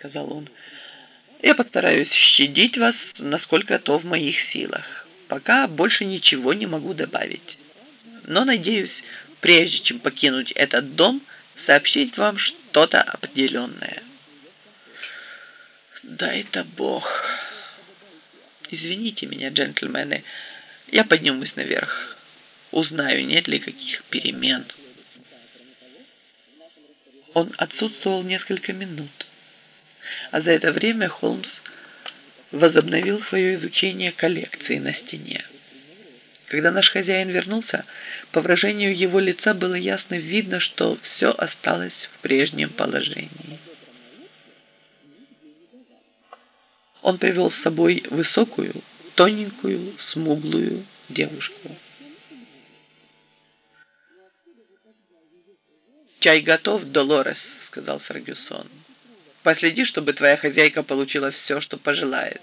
сказал он. «Я постараюсь щадить вас, насколько то в моих силах. Пока больше ничего не могу добавить. Но надеюсь, прежде чем покинуть этот дом, сообщить вам что-то определенное». «Да это Бог!» «Извините меня, джентльмены, я поднимусь наверх. Узнаю, нет ли каких перемен». Он отсутствовал несколько минут, а за это время Холмс возобновил свое изучение коллекции на стене. Когда наш хозяин вернулся, по выражению его лица было ясно видно, что все осталось в прежнем положении. Он привел с собой высокую, тоненькую, смуглую девушку. «Чай готов, Долорес», — сказал Фергюсон. «Последи, чтобы твоя хозяйка получила все, что пожелает».